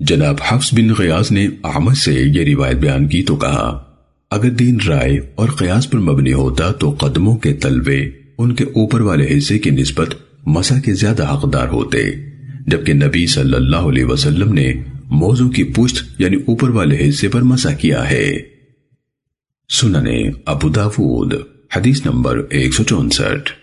جناب حفظ بن غیاز نے احمد سے یہ روایت بیان کی تو کہا، اگر دین رائے اور قیاس پر مبنی ہوتا تو قدموں کے تلوے ان کے اوپر والے حصے کی نسبت مسا کے زیادہ حقدار ہوتے، جبکہ نبی صلی اللہ علیہ وسلم نے موضوع کی پشت یعنی اوپر والے حصے پر مسا کیا ہے۔ سننے ابو داود، حدیث نمبر ایک سو چونسٹھ۔